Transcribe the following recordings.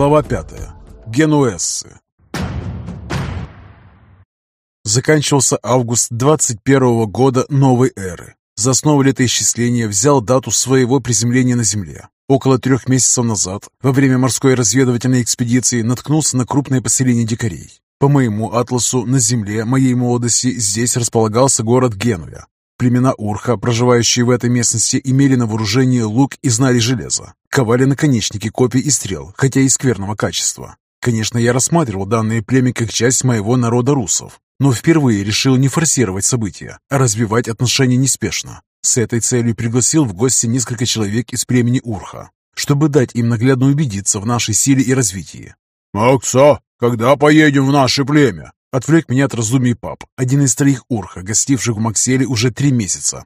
Глава 5. Генуэзцы. Заканчивался август 21 года новой эры. За основу летоисчисления взял дату своего приземления на Земле. Около трех месяцев назад, во время морской разведывательной экспедиции, наткнулся на крупное поселение дикарей. По моему атласу на земле моей молодости здесь располагался город Генуя. Племена Урха, проживающие в этой местности, имели на вооружении лук и знали железо. Ковали наконечники копий и стрел, хотя и скверного качества. Конечно, я рассматривал данное племя как часть моего народа русов, но впервые решил не форсировать события, а развивать отношения неспешно. С этой целью пригласил в гости несколько человек из племени Урха, чтобы дать им наглядно убедиться в нашей силе и развитии. «Макса, когда поедем в наше племя?» Отвлек меня от раздумий пап, один из троих урха, гостивших в Макселе уже три месяца.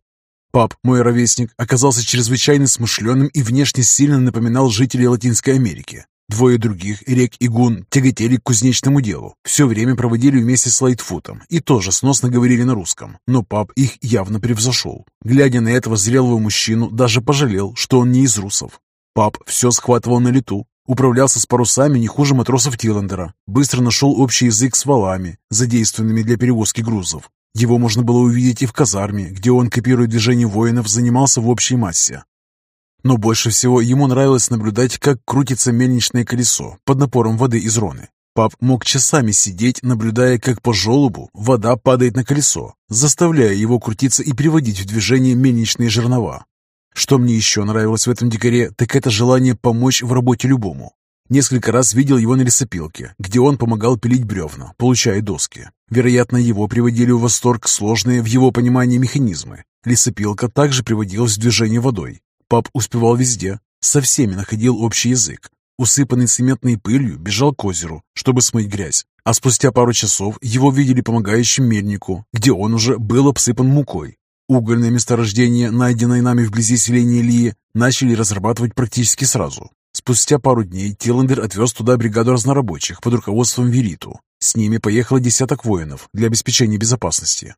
Пап, мой ровесник, оказался чрезвычайно смышленым и внешне сильно напоминал жителей Латинской Америки. Двое других, Рек и Гун, тяготели к кузнечному делу. Все время проводили вместе с Лайтфутом и тоже сносно говорили на русском. Но пап их явно превзошел. Глядя на этого зрелого мужчину, даже пожалел, что он не из русов. Пап все схватывал на лету, Управлялся с парусами не хуже матросов Тиллендера. Быстро нашел общий язык с валами, задействованными для перевозки грузов. Его можно было увидеть и в казарме, где он, копируя движение воинов, занимался в общей массе. Но больше всего ему нравилось наблюдать, как крутится мельничное колесо под напором воды из роны. Пап мог часами сидеть, наблюдая, как по желобу вода падает на колесо, заставляя его крутиться и приводить в движение мельничные жернова. Что мне еще нравилось в этом дикаре, так это желание помочь в работе любому. Несколько раз видел его на лесопилке, где он помогал пилить бревна, получая доски. Вероятно, его приводили в восторг сложные в его понимании механизмы. Лесопилка также приводилась в движение водой. Пап успевал везде, со всеми находил общий язык. Усыпанный цементной пылью, бежал к озеру, чтобы смыть грязь. А спустя пару часов его видели помогающим мельнику, где он уже был обсыпан мукой. Угольное месторождение, найденное нами вблизи селения Лии, начали разрабатывать практически сразу. Спустя пару дней Тиллендер отвез туда бригаду разнорабочих под руководством Вериту. С ними поехало десяток воинов для обеспечения безопасности.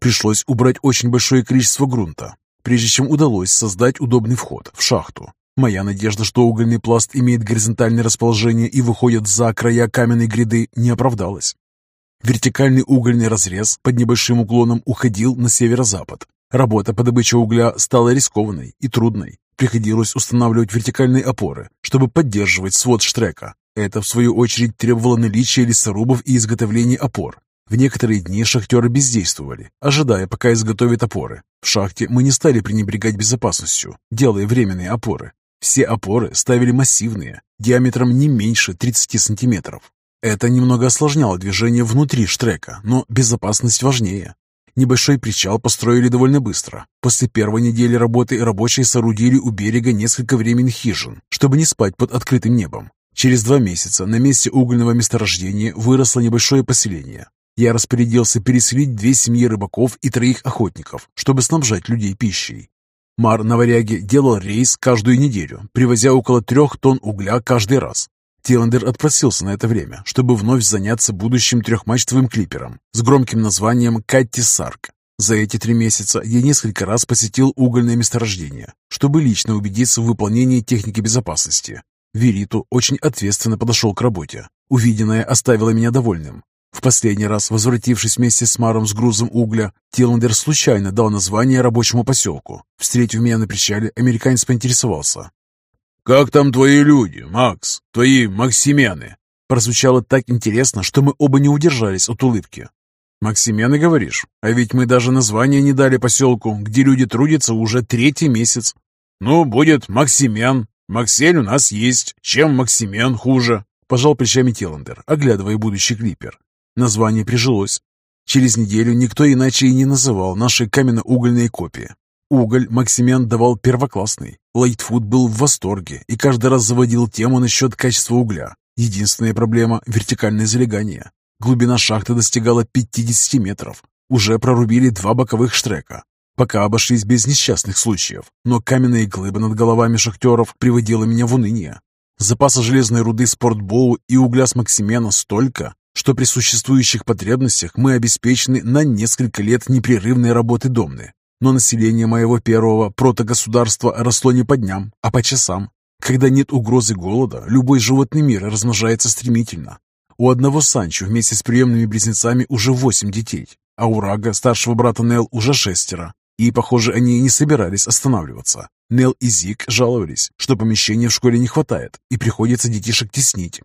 Пришлось убрать очень большое количество грунта, прежде чем удалось создать удобный вход в шахту. Моя надежда, что угольный пласт имеет горизонтальное расположение и выходит за края каменной гряды, не оправдалась. Вертикальный угольный разрез под небольшим уклоном уходил на северо-запад. Работа по добыче угля стала рискованной и трудной. Приходилось устанавливать вертикальные опоры, чтобы поддерживать свод штрека. Это, в свою очередь, требовало наличия лесорубов и изготовления опор. В некоторые дни шахтеры бездействовали, ожидая, пока изготовят опоры. В шахте мы не стали пренебрегать безопасностью, делая временные опоры. Все опоры ставили массивные, диаметром не меньше 30 сантиметров. Это немного осложняло движение внутри штрека, но безопасность важнее. Небольшой причал построили довольно быстро. После первой недели работы рабочие соорудили у берега несколько временных хижин, чтобы не спать под открытым небом. Через два месяца на месте угольного месторождения выросло небольшое поселение. Я распорядился переселить две семьи рыбаков и троих охотников, чтобы снабжать людей пищей. Мар на варяге делал рейс каждую неделю, привозя около трех тонн угля каждый раз. Тиландер отпросился на это время, чтобы вновь заняться будущим трехмачтовым клипером с громким названием «Катти Сарк». За эти три месяца я несколько раз посетил угольное месторождение, чтобы лично убедиться в выполнении техники безопасности. Вериту очень ответственно подошел к работе. Увиденное оставило меня довольным. В последний раз, возвратившись вместе с Маром с грузом угля, Тиландер случайно дал название рабочему поселку. Встретив меня на причале, американец поинтересовался, «Как там твои люди, Макс? Твои Максимены?» Прозвучало так интересно, что мы оба не удержались от улыбки. «Максимены, говоришь? А ведь мы даже название не дали поселку, где люди трудятся уже третий месяц». «Ну, будет Максимен. Максель у нас есть. Чем Максимен хуже?» Пожал плечами Теландер, оглядывая будущий клипер. Название прижилось. Через неделю никто иначе и не называл наши каменно-угольные копии. Уголь Максимен давал первоклассный. Лайтфуд был в восторге и каждый раз заводил тему насчет качества угля. Единственная проблема – вертикальное залегание. Глубина шахты достигала 50 метров. Уже прорубили два боковых штрека. Пока обошлись без несчастных случаев, но каменные глыбы над головами шахтеров приводила меня в уныние. Запаса железной руды спортбоу и угля с Максимена столько, что при существующих потребностях мы обеспечены на несколько лет непрерывной работы домны. Но население моего первого протогосударства росло не по дням, а по часам. Когда нет угрозы голода, любой животный мир размножается стремительно. У одного Санчо вместе с приемными близнецами уже восемь детей, а у Рага, старшего брата Нел, уже шестеро. И, похоже, они не собирались останавливаться. Нел и Зик жаловались, что помещения в школе не хватает, и приходится детишек теснить.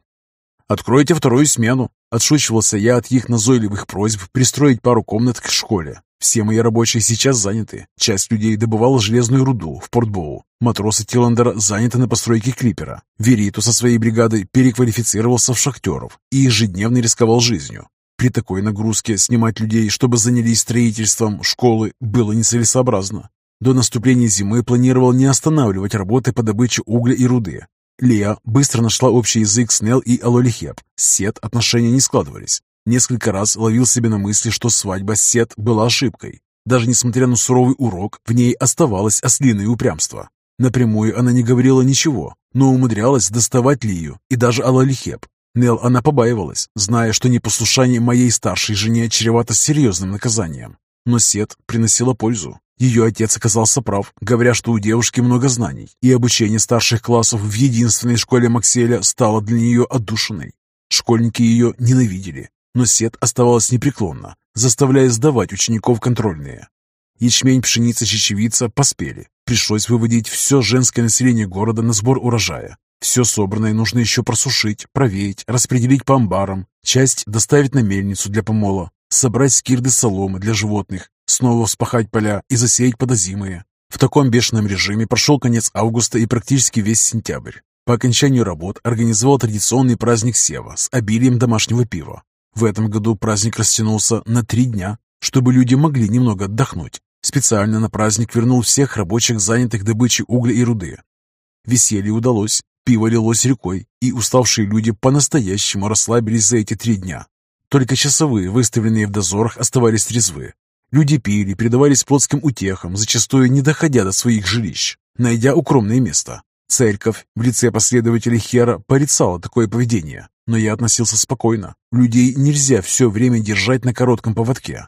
«Откройте вторую смену», — отшучивался я от их назойливых просьб пристроить пару комнат к школе. Все мои рабочие сейчас заняты. Часть людей добывала железную руду в Портбоу. Матросы Тиландера заняты на постройке клипера. Вериту со своей бригадой переквалифицировался в шахтеров и ежедневно рисковал жизнью. При такой нагрузке снимать людей, чтобы занялись строительством школы, было нецелесообразно. До наступления зимы планировал не останавливать работы по добыче угля и руды. Лия быстро нашла общий язык с Нел и Алолихеп. С Сет отношения не складывались. Несколько раз ловил себе на мысли, что свадьба Сет была ошибкой. Даже несмотря на суровый урок, в ней оставалось ослиное упрямство. Напрямую она не говорила ничего, но умудрялась доставать Лию и даже Алалихеп. Нел она побаивалась, зная, что непослушание моей старшей жене чревато серьезным наказанием. Но Сет приносила пользу. Ее отец оказался прав, говоря, что у девушки много знаний, и обучение старших классов в единственной школе Макселя стало для нее отдушиной. Школьники ее ненавидели, но Сет оставалась непреклонна, заставляя сдавать учеников контрольные. Ячмень, пшеница, чечевица поспели. Пришлось выводить все женское население города на сбор урожая. Все собранное нужно еще просушить, провеять, распределить по амбарам, часть доставить на мельницу для помола, собрать скирды соломы для животных, снова вспахать поля и засеять подозимые. В таком бешеном режиме прошел конец августа и практически весь сентябрь. По окончанию работ организовал традиционный праздник Сева с обилием домашнего пива. В этом году праздник растянулся на три дня, чтобы люди могли немного отдохнуть. Специально на праздник вернул всех рабочих, занятых добычей угля и руды. Веселье удалось, пиво лилось рекой, и уставшие люди по-настоящему расслабились за эти три дня. Только часовые, выставленные в дозорах, оставались трезвы. Люди пили, предавались плотским утехам, зачастую не доходя до своих жилищ, найдя укромное место. Церковь в лице последователей Хера порицала такое поведение, но я относился спокойно. Людей нельзя все время держать на коротком поводке.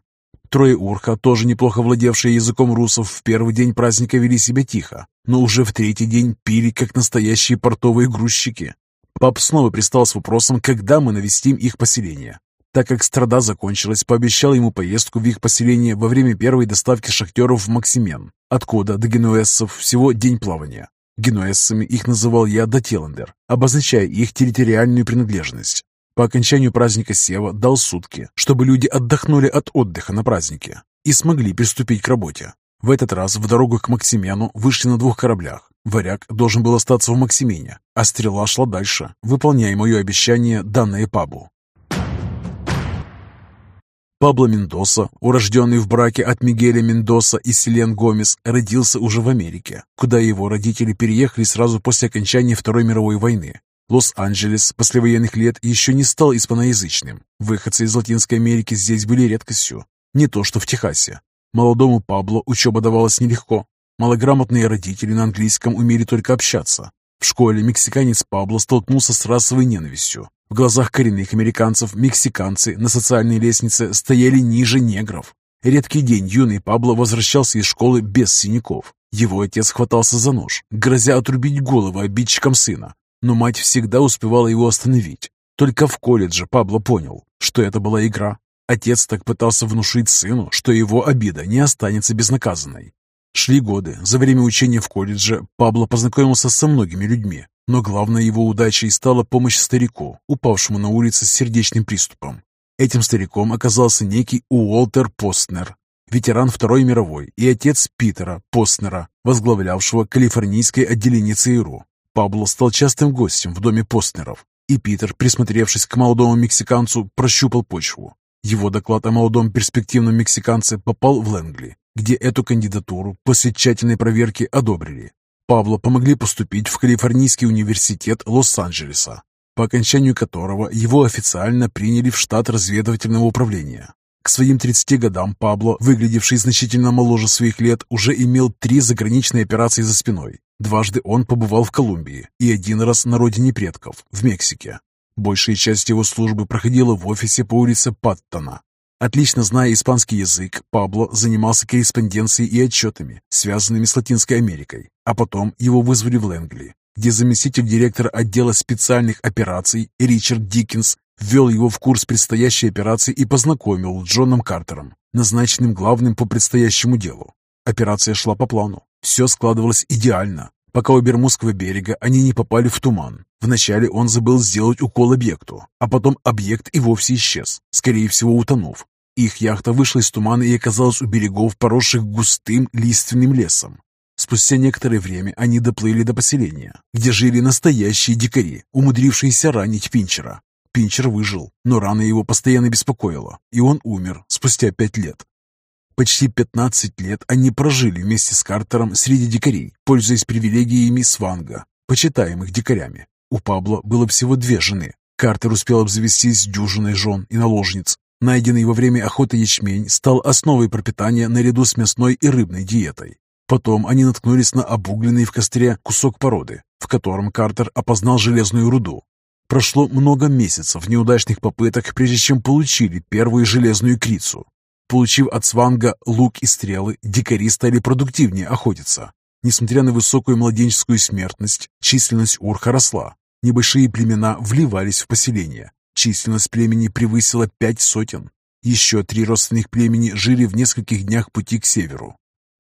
Трое урха, тоже неплохо владевшие языком русов, в первый день праздника вели себя тихо, но уже в третий день пили, как настоящие портовые грузчики. Пап снова пристал с вопросом, когда мы навестим их поселение. Так как страда закончилась, пообещал ему поездку в их поселение во время первой доставки шахтеров в Максимен, откуда до генуэзцев всего день плавания. Генуэзцами их называл я Дателандер, обозначая их территориальную принадлежность. По окончанию праздника Сева дал сутки, чтобы люди отдохнули от отдыха на празднике и смогли приступить к работе. В этот раз в дорогу к Максимену вышли на двух кораблях. Варяг должен был остаться в Максимене, а стрела шла дальше, выполняя мое обещание, данное Пабу. Пабло Мендоса, урожденный в браке от Мигеля Мендоса и Селен Гомес, родился уже в Америке, куда его родители переехали сразу после окончания Второй мировой войны. Лос-Анджелес послевоенных лет еще не стал испаноязычным. Выходцы из Латинской Америки здесь были редкостью. Не то, что в Техасе. Молодому Пабло учеба давалась нелегко. Малограмотные родители на английском умели только общаться. В школе мексиканец Пабло столкнулся с расовой ненавистью, в глазах коренных американцев мексиканцы на социальной лестнице стояли ниже негров. Редкий день юный Пабло возвращался из школы без синяков. Его отец хватался за нож, грозя отрубить голову обидчикам сына. Но мать всегда успевала его остановить. Только в колледже Пабло понял, что это была игра. Отец так пытался внушить сыну, что его обида не останется безнаказанной. Шли годы. За время учения в колледже Пабло познакомился со многими людьми, но главной его удачей стала помощь старику, упавшему на улице с сердечным приступом. Этим стариком оказался некий Уолтер Постнер, ветеран Второй мировой и отец Питера Постнера, возглавлявшего калифорнийское отделение ЦРУ. Пабло стал частым гостем в доме Постнеров, и Питер, присмотревшись к молодому мексиканцу, прощупал почву. Его доклад о молодом перспективном мексиканце попал в Лэнгли, где эту кандидатуру после тщательной проверки одобрили. Павлу помогли поступить в Калифорнийский университет Лос-Анджелеса, по окончанию которого его официально приняли в штат разведывательного управления. К своим 30 годам Пабло, выглядевший значительно моложе своих лет, уже имел три заграничные операции за спиной. Дважды он побывал в Колумбии и один раз на родине предков, в Мексике. Большая часть его службы проходила в офисе по улице Паттона, Отлично зная испанский язык, Пабло занимался корреспонденцией и отчетами, связанными с Латинской Америкой, а потом его вызвали в Лэнгли. где заместитель директора отдела специальных операций Ричард Диккенс ввел его в курс предстоящей операции и познакомил с Джоном Картером, назначенным главным по предстоящему делу. Операция шла по плану. Все складывалось идеально, пока у Бермудского берега они не попали в туман. Вначале он забыл сделать укол объекту, а потом объект и вовсе исчез, скорее всего утонув. Их яхта вышла из тумана и оказалась у берегов, поросших густым лиственным лесом. Спустя некоторое время они доплыли до поселения, где жили настоящие дикари, умудрившиеся ранить Пинчера. Пинчер выжил, но рана его постоянно беспокоила, и он умер спустя пять лет. Почти 15 лет они прожили вместе с Картером среди дикарей, пользуясь привилегиями Сванга, почитаемых дикарями. У Пабло было всего две жены. Картер успел обзавестись дюжиной жен и наложниц. Найденный во время охоты ячмень стал основой пропитания наряду с мясной и рыбной диетой. Потом они наткнулись на обугленный в костре кусок породы, в котором Картер опознал железную руду. Прошло много месяцев неудачных попыток, прежде чем получили первую железную крицу. Получив от Сванга лук и стрелы, дикари стали продуктивнее охотиться. Несмотря на высокую младенческую смертность, численность урха росла. Небольшие племена вливались в поселение. Численность племени превысила пять сотен. Еще три родственных племени жили в нескольких днях пути к северу.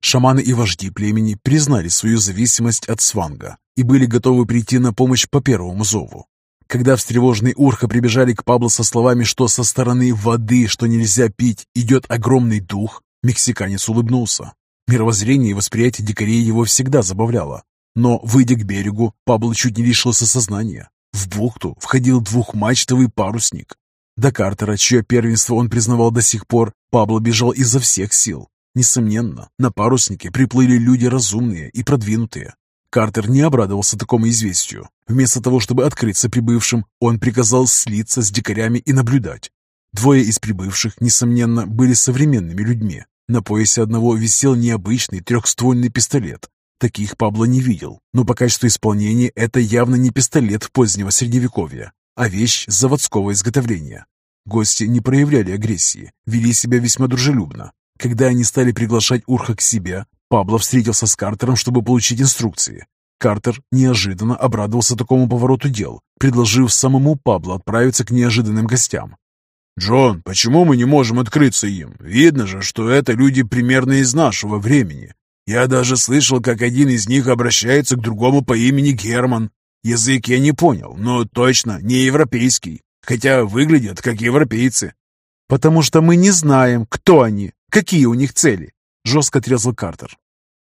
Шаманы и вожди племени признали свою зависимость от Сванга и были готовы прийти на помощь по первому зову. Когда встревоженные урха прибежали к Пабло со словами, что со стороны воды, что нельзя пить, идет огромный дух, мексиканец улыбнулся. Мировоззрение и восприятие дикарей его всегда забавляло. Но, выйдя к берегу, Пабло чуть не лишился сознания. В бухту входил двухмачтовый парусник. До Картера, чье первенство он признавал до сих пор, Пабло бежал изо всех сил. Несомненно, на паруснике приплыли люди разумные и продвинутые. Картер не обрадовался такому известию. Вместо того, чтобы открыться прибывшим, он приказал слиться с дикарями и наблюдать. Двое из прибывших, несомненно, были современными людьми. На поясе одного висел необычный трехствольный пистолет. Таких Пабло не видел, но по качеству исполнения это явно не пистолет позднего средневековья, а вещь заводского изготовления. Гости не проявляли агрессии, вели себя весьма дружелюбно, когда они стали приглашать Урха к себе, Пабло встретился с Картером, чтобы получить инструкции. Картер неожиданно обрадовался такому повороту дел, предложив самому Пабло отправиться к неожиданным гостям. «Джон, почему мы не можем открыться им? Видно же, что это люди примерно из нашего времени. Я даже слышал, как один из них обращается к другому по имени Герман. Язык я не понял, но точно не европейский, хотя выглядят как европейцы». «Потому что мы не знаем, кто они, Какие у них цели?» – жестко отрезал Картер.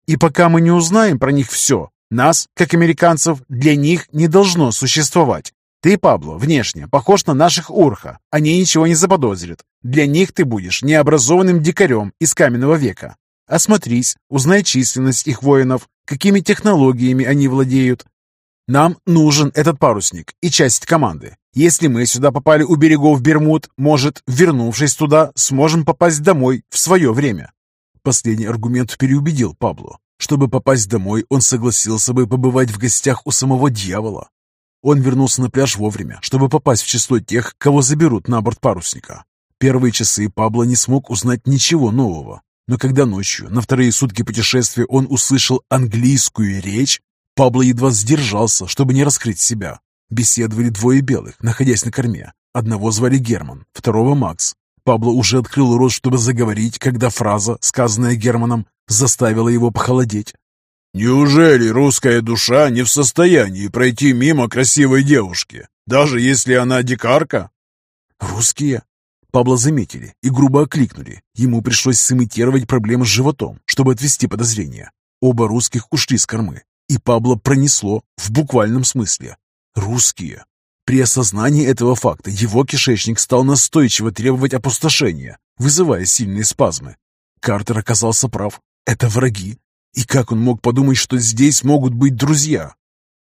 «И пока мы не узнаем про них все, нас, как американцев, для них не должно существовать. Ты, Пабло, внешне похож на наших урха. Они ничего не заподозрят. Для них ты будешь необразованным дикарем из каменного века. Осмотрись, узнай численность их воинов, какими технологиями они владеют. Нам нужен этот парусник и часть команды. Если мы сюда попали у берегов Бермуд, может, вернувшись туда, сможем попасть домой в свое время». Последний аргумент переубедил Пабло. Чтобы попасть домой, он согласился бы побывать в гостях у самого дьявола. Он вернулся на пляж вовремя, чтобы попасть в число тех, кого заберут на борт парусника. Первые часы Пабло не смог узнать ничего нового. Но когда ночью, на вторые сутки путешествия, он услышал английскую речь, Пабло едва сдержался, чтобы не раскрыть себя. Беседовали двое белых, находясь на корме. Одного звали Герман, второго Макс. Пабло уже открыл рот, чтобы заговорить, когда фраза, сказанная Германом, заставила его похолодеть. «Неужели русская душа не в состоянии пройти мимо красивой девушки, даже если она дикарка?» «Русские?» Пабло заметили и грубо окликнули. Ему пришлось сымитировать проблемы с животом, чтобы отвести подозрения. Оба русских ушли с кормы, и Пабло пронесло в буквальном смысле. Русские. При осознании этого факта его кишечник стал настойчиво требовать опустошения, вызывая сильные спазмы. Картер оказался прав. Это враги. И как он мог подумать, что здесь могут быть друзья?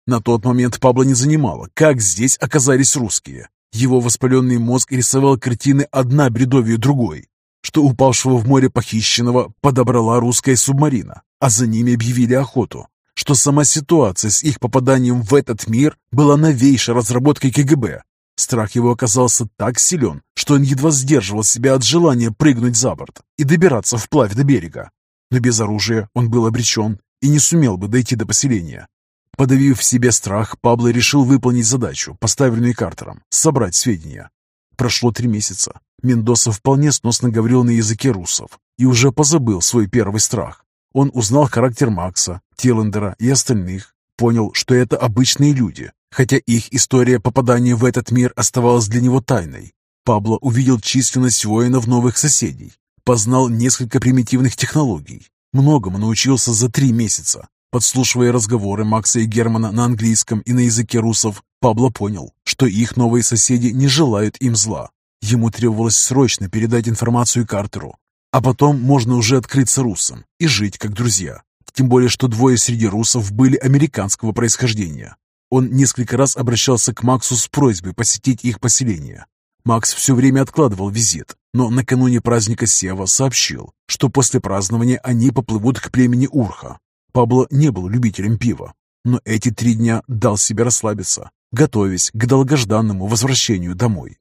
На тот момент Пабло не занимало, как здесь оказались русские. Его воспаленный мозг рисовал картины одна бредовью другой, что упавшего в море похищенного подобрала русская субмарина, а за ними объявили охоту что сама ситуация с их попаданием в этот мир была новейшей разработкой КГБ. Страх его оказался так силен, что он едва сдерживал себя от желания прыгнуть за борт и добираться вплавь до берега. Но без оружия он был обречен и не сумел бы дойти до поселения. Подавив в себе страх, Пабло решил выполнить задачу, поставленную Картером – собрать сведения. Прошло три месяца. Мендоса вполне сносно говорил на языке русов и уже позабыл свой первый страх. Он узнал характер Макса, Тиллендера и остальных, понял, что это обычные люди, хотя их история попадания в этот мир оставалась для него тайной. Пабло увидел численность воинов новых соседей, познал несколько примитивных технологий, многому научился за три месяца. Подслушивая разговоры Макса и Германа на английском и на языке русов, Пабло понял, что их новые соседи не желают им зла. Ему требовалось срочно передать информацию Картеру, а потом можно уже открыться русам и жить как друзья. Тем более, что двое среди русов были американского происхождения. Он несколько раз обращался к Максу с просьбой посетить их поселение. Макс все время откладывал визит, но накануне праздника Сева сообщил, что после празднования они поплывут к племени Урха. Пабло не был любителем пива, но эти три дня дал себе расслабиться, готовясь к долгожданному возвращению домой.